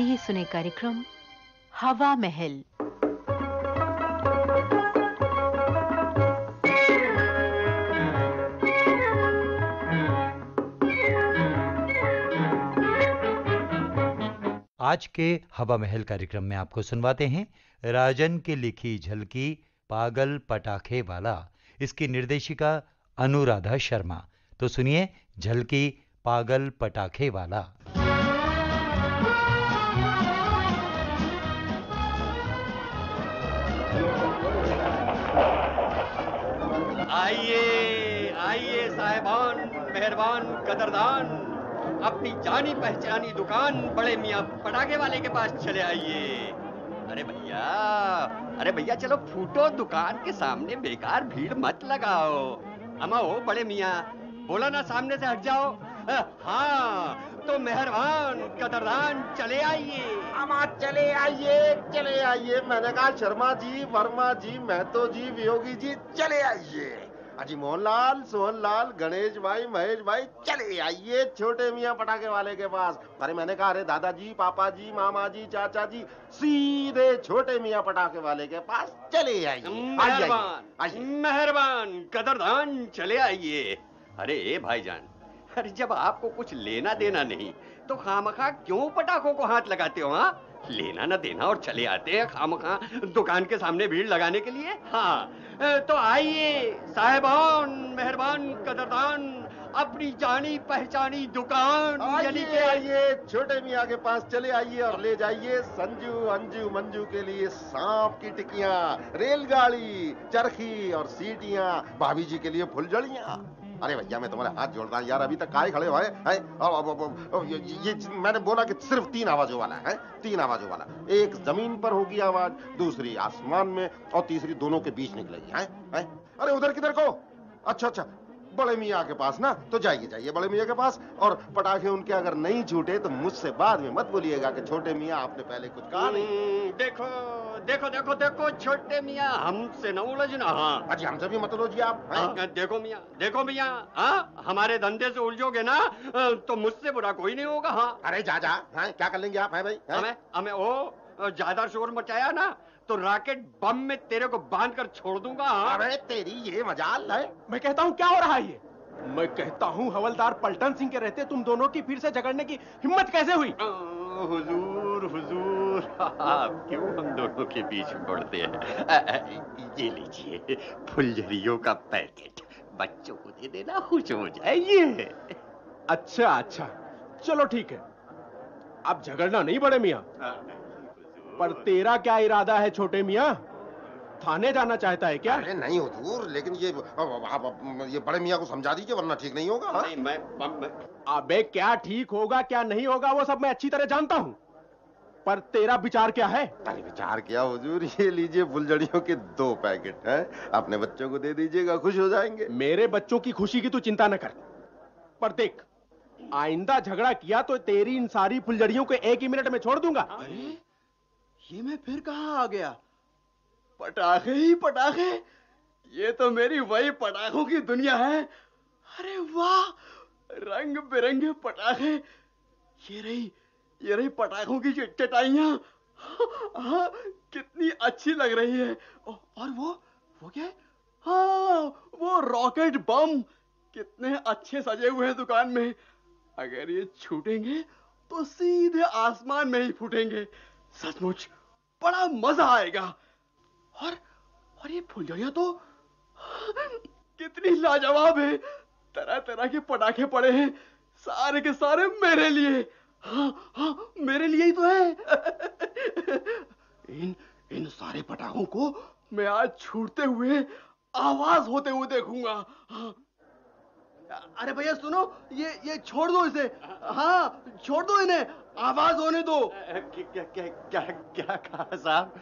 आइए सुने कार्यक्रम हवा महल। आज के हवा महल कार्यक्रम में आपको सुनवाते हैं राजन की लिखी झलकी, पागल पटाखे वाला। इसकी निर्देशिका अनुराधा शर्मा। तो सुनिए, झलकी, पागल पटाखे वाला। आइए आइए साहेबान, मेहरबान, कदरदान, अपनी जानी पहचानी दुकान बड़े मियाँ पटाखे वाले के पास चले आइए। अरे भैया अरे भैया, चलो फूटो दुकान के सामने बेकार भीड़ मत लगाओ। अमा हो बड़े मियाँ, बोला ना सामने से हट जाओ। हाँ तो मेहरबान, कदरदान, चले आइए। अमा चले आइए चले आइए। मैंने कहा शर्मा जी, वर्मा जी, महतो जी, वियोगी जी, चले आइए। अजी मोहनलाल सोहनलाल गणेश भाई महेश भाई चले आइए छोटे मियाँ पटाखे वाले के पास। अरे मैंने कहा अरे दादाजी पापा जी मामा जी चाचा जी सीधे छोटे मियाँ पटाखे वाले के पास चले आइए। मेहरबान कदरदान चले आइए। अरे भाईजान अरे जब आपको कुछ लेना देना नहीं तो खामखा क्यों पटाखों को हाथ लगाते हो हाँ? लेना ना देना और चले आते हैं खामखा। दुकान के सामने भीड़ लगाने के लिए। हाँ तो आइए साहेबान मेहरबान कदरदान अपनी जानी पहचानी दुकान यानी कि आइए छोटे मियाँ के पास चले आइए और ले जाइए संजू अंजू मंजू के लिए सांप की टिकियाँ रेलगाड़ी चरखी और सीटियाँ भाभी जी के लिए फुलझड़ियाँ। अरे भैया मैं तुम्हारे हाथ जोड़ रहा हूँ यार अभी तक काय खड़े हुए ये, मैंने बोला कि सिर्फ़ तीन आवाजों वाला है तीन आवाजों वाला। एक ज़मीन पर होगी आवाज़ दूसरी आसमान में और तीसरी दोनों के बीच निकलेगी हैं? अरे उधर किधर को? अच्छा अच्छा बड़े मियाँ के पास ना तो जाइए जाइए बड़े मियाँ के पास। और पटाखे उनके अगर नहीं छूटे तो मुझसे बाद में मत बोलिएगा कि छोटे मियाँ आपने पहले कुछ कहा नहीं। हम्म, देखो देखो देखो देखो छोटे मियाँ हमसे न उलझना। हाँ। अजी हमसे भी मत जी आप? हाँ, देखो मियाँ देखो मियाँ हाँ हमारे धंधे से उलझोगे ना तो मुझसे बुरा कोई नहीं होगा हाँ। अरे जा जा हैं? क्या कर लेंगे आप है भाई हमें हमें ओ ज़्यादा शोर मचाया ना तो रॉकेट बम में तेरे को बाँध कर छोड़ दूँगा। हाँ अरे तेरी ये मजाल है। मैं कहता हूँ क्या हो रहा है ये? मैं कहता हूँ हवलदार पलटन सिंह के रहते तुम दोनों की फिर से झगड़ने की हिम्मत कैसे हुई? हुजूर हुजूर आप क्यों हम दोनों के बीच पड़ते हैं? ये लीजिए फुलझरियों का पैकेट। बच्चों को दे देना खुश हो जाइए। अच्छा अच्छा। चलो ठीक है। अब झगड़ना नहीं बड़े मियाँ। पर तेरा क्या इरादा है छोटे मियाँ? थाने जाना चाहता है क्या? अरे नहीं हुजूर लेकिन ये आप ये बड़े मियाँ को समझा दीजिए वरना ठीक नहीं होगा हाँ? नहीं मैं, मैं, मैं अबे क्या ठीक होगा क्या नहीं होगा वो सब मैं अच्छी तरह जानता हूँ। पर तेरा विचार क्या है? अरे विचार किया हुजूर? ये लीजिए फुलझड़ियों के दो पैकेट हैं? अपने बच्चों को दे दीजिएगा खुश हो जाएँगे। मेरे बच्चों की खुशी की तू चिंता न कर। पर देख आइंदा झगड़ा किया तो तेरी इन सारी फुलझड़ियों को एक ही मिनट में छोड़ दूँगा। ये मैं फिर कहा आ गया? पटाखे ही पटाखे। ये तो मेरी वही पटाखों की दुनिया है। अरे वाह! रंग बिरंगे पटाखे। ये रही ये रही पटाखों की चटाइयाँ। हाँ कितनी अच्छी लग रही है। और वो वो क्या है? हाँ वो रॉकेट बम। कितने अच्छे सजे हुए हैं दुकान में। अगर ये छूटेंगे तो सीधे आसमान में ही फूटेंगे। सचमुच बड़ा मज़ा आएगा। और और ये फुलझड़ियाँ तो कितनी लाजवाब है। तरह तरह के पटाखे पड़े हैं, सारे के सारे मेरे लिए। हाँ हाँ मेरे लिए ही तो है। इन इन सारे पटाखों को मैं आज छूटते हुए आवाज़ होते हुए देखूँगा। हाँ। अरे भैया, सुनो, ये ये छोड़ दो इसे। हाँ छोड़ दो इन्हें। आवाज़ होने दो। क्या क्या क्या क्या कहा साहब?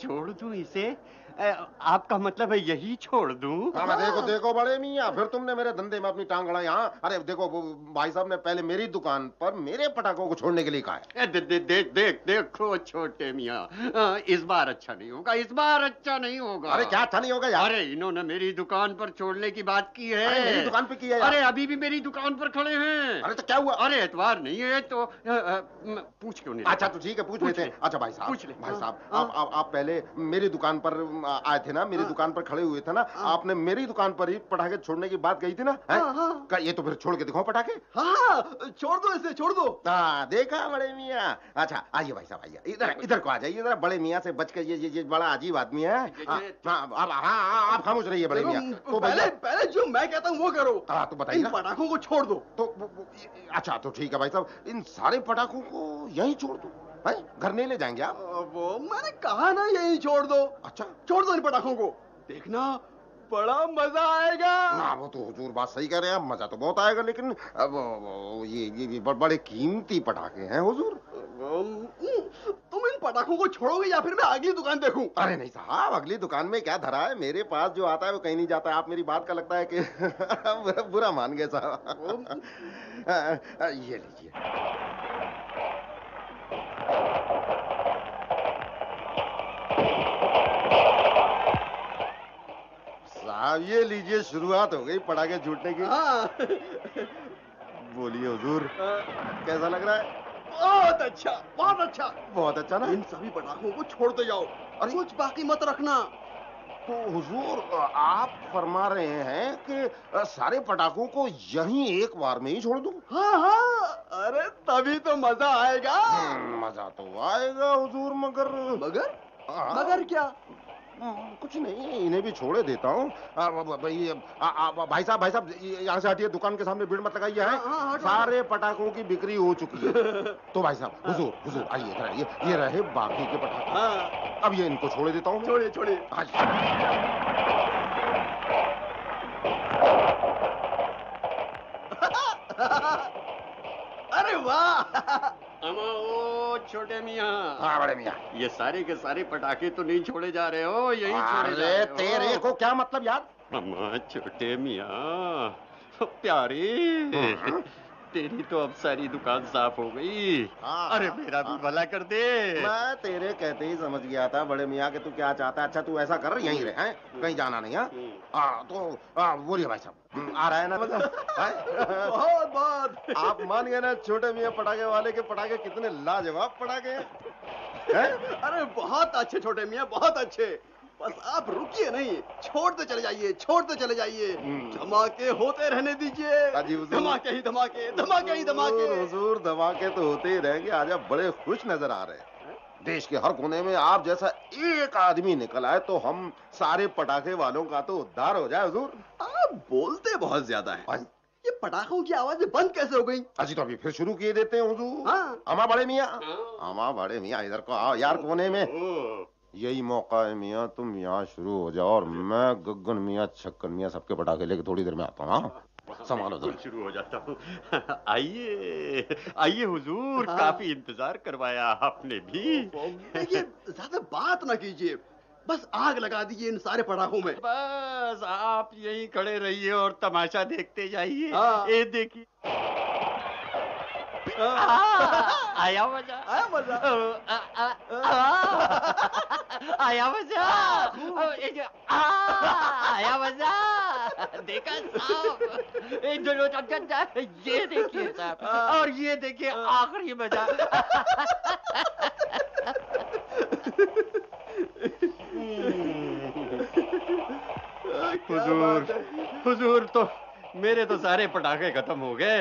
छोड़ दो इसे? आपका मतलब है यही छोड़ दूँ? हाँ, देखो देखो बड़े मियाँ फिर तुमने मेरे धंधे में अपनी टांग अड़ाई हाँ अरे देखो भाई साहब ने पहले मेरी दुकान पर मेरे पटाखों को छोड़ने के लिए कहा है। दे, दे, दे, देख देखो छोटे मियाँ इस बार अच्छा नहीं होगा इस बार अच्छा नहीं होगा। अरे क्या अच्छा नहीं होगा यार? अरे इन्होंने मेरी दुकान पर छोड़ने की बात की है। मेरी दुकान पे की है अरे अभी भी मेरी दुकान पर खड़े हैं। अरे तो क्या हुआ? अरे एतवार नहीं है तो पूछ क्यों नहीं अच्छा तो ठीक है पूछ लेते हैं। अच्छा भाई साहब पूछ ले। भाई हाँ, साहब हाँ। आप, पहले मेरी दुकान पर आए थे ना मेरी दुकान पर खड़े हुए थे ना आपने मेरी दुकान पर ही पटाखे छोड़ने की बात कही थी ना हाँ, हाँ। ये तो फिर छोड़ के दिखाओ पटाखे? हाँ छोड़ दो इसे छोड़ दो। हाँ देखा बड़े मियाँ। अच्छा आइए भाई साहब आइए। इधर इधर को आ जाइए जरा बड़े मियाँ से बच के ये ये ये बड़ा अजीब आदमी है। हाँ हाँ आप हाँ, हाँ, आप खामोश रहिए बड़े मियाँ। तो पहले पहले जो मैं कहता हूँ वो करो। हाँ तो बताइए पटाखों को छोड़ दो। तो अच्छा तो ठीक है भाई साहब इन सारे पटाखों को यहीं छोड़ दो। हैं? घर नहीं ले जाएँगे आप? वो मैंने कहा ना यही छोड़ दो। अच्छा। छोड़ दो इन पटाखों को। देखना बड़ा मज़ा आएगा। ना वो तो हुजूर बात सही कह रहे हैं मज़ा तो बहुत आएगा लेकिन अब ये ये ये बड़े कीमती पटाखे हैं हुजूर। तुम इन पटाखों को छोड़ोगे या फिर मैं अगली दुकान देखूँ? अरे नहीं साहब अगली दुकान में क्या धरा है? मेरे पास जो आता है वो कहीं नहीं जाता आप मेरी बात का लगता है कि बुरा, बुरा मान गए साहब। ये लीजिए। साहब ये लीजिए शुरुआत हो गई पटाखे झूठने की। हाँ। बोलिए हुजूर कैसा लग रहा है? बहुत अच्छा बहुत अच्छा। बहुत अच्छा ना? इन सभी पटाखों को छोड़ते जाओ और कुछ बाकी मत रखना। तो हुजूर आप फरमा रहे हैं कि सारे पटाखों को यहीं एक बार में ही छोड़ दूँ? हाँ हाँ अरे तभी तो मज़ा आएगा। हम्म, मज़ा तो आएगा हुजूर मगर मगर? हाँ, मगर क्या? हम्म, कुछ नहीं इन्हें भी छोड़े देता हूँ। आ, आ, आ, भाई साहब भाई साहब यहाँ से हटिए दुकान के सामने भीड़ मत लगाइए हाँ, हैं हाँ, सारे पटाखों की बिक्री हो चुकी है। तो भाई साहब हुजूर हुजूर आइए इधर आइए ये रहे बाकी के पटाखे। हाँ। अब ये इनको छोड़े देता हूँ। मैं। छोड़िए। छोड़िए अरे वाह! छोटे मियाँ। हाँ बड़े मियाँ। ये सारे के सारे पटाखे तो नहीं छोड़े जा रहे हो यही छोड़े जा रहे हो। तेरे को क्या मतलब यार? अम्मा छोटे मियाँ। प्यारे। हम्म। तेरी तो अब सारी दुकान साफ़ हो गई। हाँ, अरे हाँ, मेरा भी हाँ। भला कर दे। मैं तेरे कहते ही समझ गया था बड़े मियाँ के तू क्या चाहता है? अच्छा तू ऐसा कर यहीं रहे हैं? कहीं जाना नहीं है? हम्म। हाँ तो बोलिए भाई साहब। हम्म, आ रहा है ना हैं? बहुत बहुत। आप मान गए ना छोटे मियाँ पटाखे वाले के पटाखे कितने लाजवाब पटाखे हैं? अरे बहुत अच्छे छोटे मियाँ बहुत अच्छे। बस आप रुकिए नहीं छोड़ते चले जाइए छोड़ते चले जाइए। हम्म। धमाके होते रहने दीजिए। धमाके ही धमाके धमाके ही धमाके। हुजूर धमाके तो होते ही रहेंगे। आज आप बड़े खुश नज़र आ रहे हैं। देश के हर कोने में आप जैसा एक आदमी निकल आए तो हम सारे पटाखे वालों का तो उद्धार हो जाए हुजूर। आप बोलते बहुत ज़्यादा है। ये पटाखों की आवाज़ें बंद कैसे हो गई? अजी तो अभी फिर शुरू किए देते हैं हुजूर। हाँ। अमा बड़े मियाँ। हाँ। अमा बड़े मियाँ इधर को आओ। यार कोने में। यही मौका है मियाँ तुम यहाँ शुरू हो जाओ और मैं गगन मियाँ छक्कन मियाँ सबके पटाखे लेके थोड़ी देर में आता हूँ हाँ? संभालो बिल्कुल शुरू हो जाता हूँ। आइए आइए हुजूर हाँ। काफ़ी इंतज़ार करवाया आपने भी। देखिए ज़्यादा बात ना कीजिए। बस आग लगा दीजिए इन सारे पटाखों में। बस आप यहीं खड़े रहिए और तमाशा देखते जाइए। हाँ। ये देखिए। हाँ। आया मज़ा। आया मज़ा। आ, आ, आ, आया मज़ा। ये जो- आ, आया मज़ा। देखा साहब। ये जो- जो- जो- ये देखिए साहब। और ये देखिए आखिरी मज़ा। हुजूर हुजूर तो मेरे तो सारे पटाखे खत्म हो गए।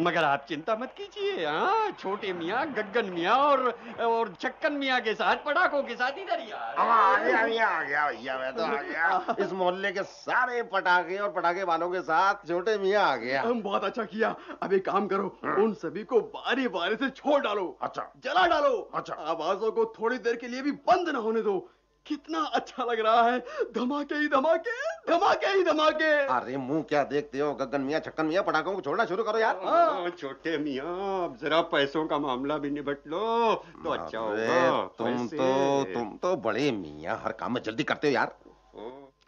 मगर आप चिंता मत कीजिए हाँ छोटे मियाँ गगन मियाँ और और छक्कन मियाँ के साथ पटाखों के साथ इधर ही आ अब आ गया भैया आ गया भैया मैं तो आ गया। इस मोहल्ले के सारे पटाखे और पटाखे वालों के साथ छोटे मियाँ आ गया। हम बहुत अच्छा किया। अब एक काम करो उन सभी को बारी बारी से छोड़ डालो। अच्छा। जला डालो। अच्छा। आवाजों को थोड़ी देर के लिए भी बंद ना होने दो। कितना अच्छा लग रहा है। धमाके ही धमाके धमाके ही धमाके। अरे मुँह क्या देखते हो? गगन मियाँ छक्कन मियाँ पटाखों को छोड़ना शुरू करो यार। हाँ, छोटे मियाँ अब जरा पैसों का मामला भी निपट लो तो अच्छा होगा। तुम तो तुम तो बड़े मियाँ हर काम में जल्दी करते हो यार।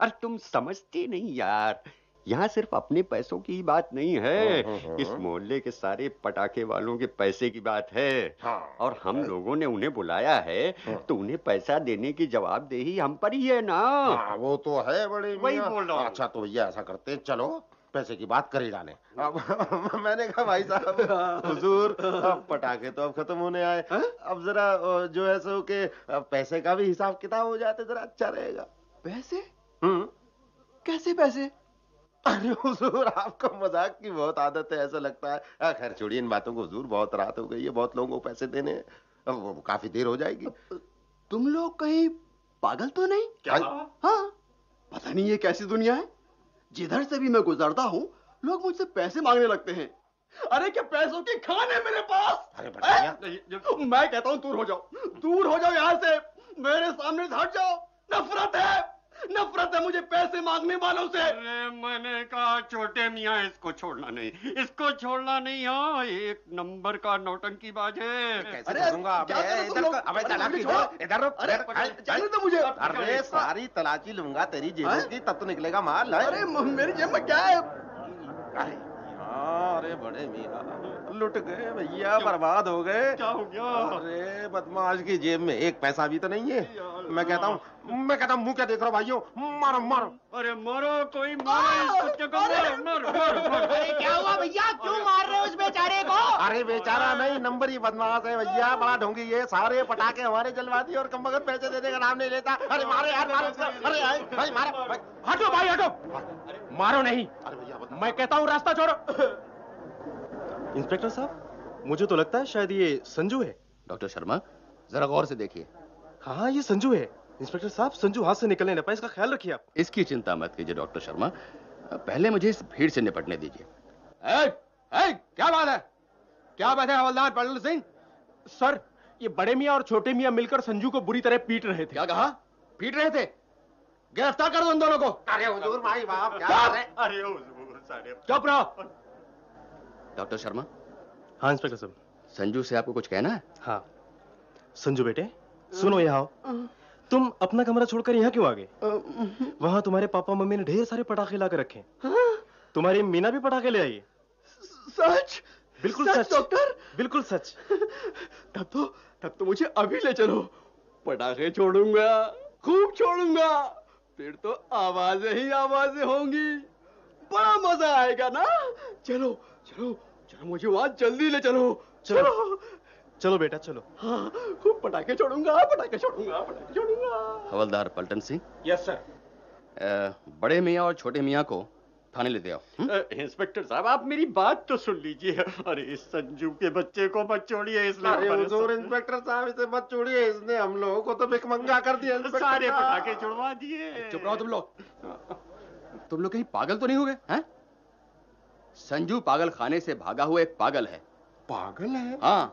अरे तुम समझते नहीं यार। यहाँ सिर्फ़ अपने पैसों की ही बात नहीं है। हम्म, हम्म, इस हम्म। मोहल्ले के सारे पटाखे वालों के पैसे की बात है। हाँ। और हम लोगों ने उन्हें बुलाया है हाँ। तो उन्हें पैसा देने की जवाबदेही हम पर ही है ना। हाँ, वो तो है बड़े वही बोल रहा हूँ। अच्छा तो भैया ऐसा करते हैं चलो पैसे की बात कर ही डाले। अब मैंने कहा भाई साहब हुजूर अब पटाखे तो अब खत्म होने आए। अब जरा जो है सो के पैसे का भी हिसाब किताब हो जाते जरा अच्छा रहेगा। पैसे? हम्म। कैसे पैसे? अरे हुजूर आपको मज़ाक की बहुत आदत है ऐसा लगता है। खैर छोड़िए इन बातों को हुजूर बहुत रात हो गई है बहुत लोगों को पैसे देने हैं। अब काफ़ी देर हो जाएगी। तुम लोग कहीं पागल तो नहीं? क्या हाँ पता नहीं ये कैसी दुनिया है। जिधर से भी मैं गुजरता हूँ लोग मुझसे पैसे मांगने लगते हैं। अरे क्या पैसों की खान है मेरे पास? अरे मैं कहता हूँ दूर हो जाओ दूर हो जाओ यहाँ से। मेरे सामने से हट जाओ। नफरत है। नफरत है मुझे पैसे मांगने वालों से। अरे मैंने कहा छोटे मियाँ इसको छोड़ना नहीं। इसको छोड़ना नहीं हाँ एक नंबर का नौटंकी बाज है। कैसे अरे, मुझे। अरे सारी तलाशी लूँगा तेरी जेब हैं? की तब तो निकलेगा माल अरे मेरी जेब में क्या है? अरे अरे बड़े मियाँ। लुट गए भैया बर्बाद हो गए। क्या हो गया? अरे बदमाश की जेब में एक पैसा भी तो नहीं है। मैं कहता हूँ मैं कहता हूँ मुँह क्या देख रहा हो भाइयों? मारो मारो। अरे मारो कोई मारो इस कुत्ते को मारो मारो मारो मारो। क्या हुआ भैया? क्यों मार रहे हो उस बेचारे को? अरे बेचारा नहीं नंबर ही बदमाश है भैया बड़ा ढोंगी ये सारे पटाखे हमारे जलवा दिए और कम वक्त पैसे देने का नाम नहीं लेता। अरे मारो यार मारो अरे भाई मारो। हटो भाई हटो। मारो नहीं। मैं कहता हूँ रास्ता छोड़ो। इंस्पेक्टर साहब मुझे तो लगता है शायद ये संजू है। डॉक्टर शर्मा जरा गौर से देखिए। हाँ हाँ ये संजू है। इंस्पेक्टर साहब संजू हाथ से निकलने न पाए इसका ख्याल रखिए आप। इसकी चिंता मत कीजिए डॉक्टर शर्मा। पहले मुझे इस भीड़ से निपटने दीजिए। ए, ए, क्या बात है? क्या बात है हवलदार पटल सिंह? सर ये बड़े मियाँ और छोटे मियाँ मिलकर संजू को बुरी तरह पीट रहे थे। क्या कहा? पीट रहे थे? गिरफ़्तार कर दो उन दोनों को। अरे हुजूर भाई बाप क्या? बात है? अरे हुजूर सारे। चुप रहो। डॉक्टर शर्मा? हाँ इंस्पेक्टर साहब। संजू से आपको कुछ कहना है? हाँ। संजू बेटे सुनो यहाँ तुम अपना कमरा छोड़कर यहाँ क्यों आ गए? वहाँ तुम्हारे पापा मम्मी ने ढेर सारे पटाखे ला कर रखे हैं। तुम्हारी मीना भी पटाखे ले आई सच? बिल्कुल सच, सच। डॉक्टर? बिल्कुल सच। तब तो तब तो मुझे अभी ले चलो। पटाखे छोड़ूँगा खूब छोड़ूँगा। फिर तो आवाज़ें ही आवाज़ें होंगी। बड़ा मज़ा आएगा ना? चलो चलो चलो मुझे वहाँ जल्दी ले चलो। चलो। चलो। चलो बेटा चलो। हाँ खूब पटाखे छोड़ूँगा पटाखे छोड़ूँगा पटाखे छोड़ूँगा। हवलदार पलटन सिंह? यस सर बड़े मियाँ और छोटे मियाँ को थाने लेते आओ हम्म? इंस्पेक्टर साहब आप मेरी बात तो सुन लीजिए। अरे इस संजू के बच्चे को मत छोड़िए इसलिए हुजूर इंस्पेक्टर साहब इसे मत छोड़िए इसने हम लोगों को तो भिकमंगा कर दिया सारे पटाखे छुड़वा दिए। चुप रहो तुम लोग। तुम लोग कहीं पागल तो नहीं हो गए हैं? संजू पागल खाने से भागा हुआ एक पागल है। पागल है? हाँ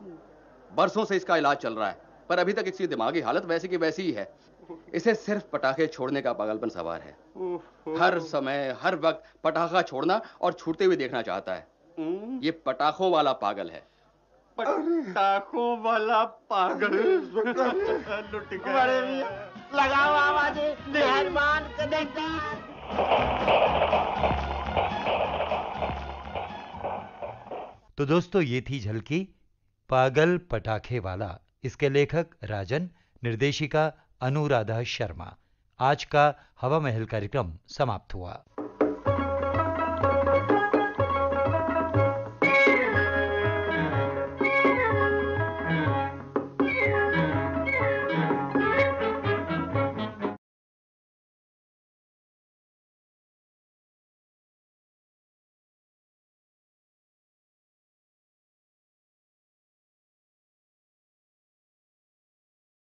बरसों से इसका इलाज चल रहा है पर अभी तक इसकी दिमागी हालत वैसी की वैसी ही है। इसे सिर्फ़ पटाखे छोड़ने का पागलपन सवार है। हर समय हर वक्त पटाखा छोड़ना और छूटते हुए देखना चाहता है। हम्म, ये पटाखों वाला पागल है। पटाखों वाला पागल। लगाओ आवाज़ें। मेहरबान तो दोस्तों, ये थी झलकी पागल पटाखे वाला। इसके लेखक राजन, निर्देशिका अनुराधा शर्मा। आज का हवा महल कार्यक्रम समाप्त हुआ।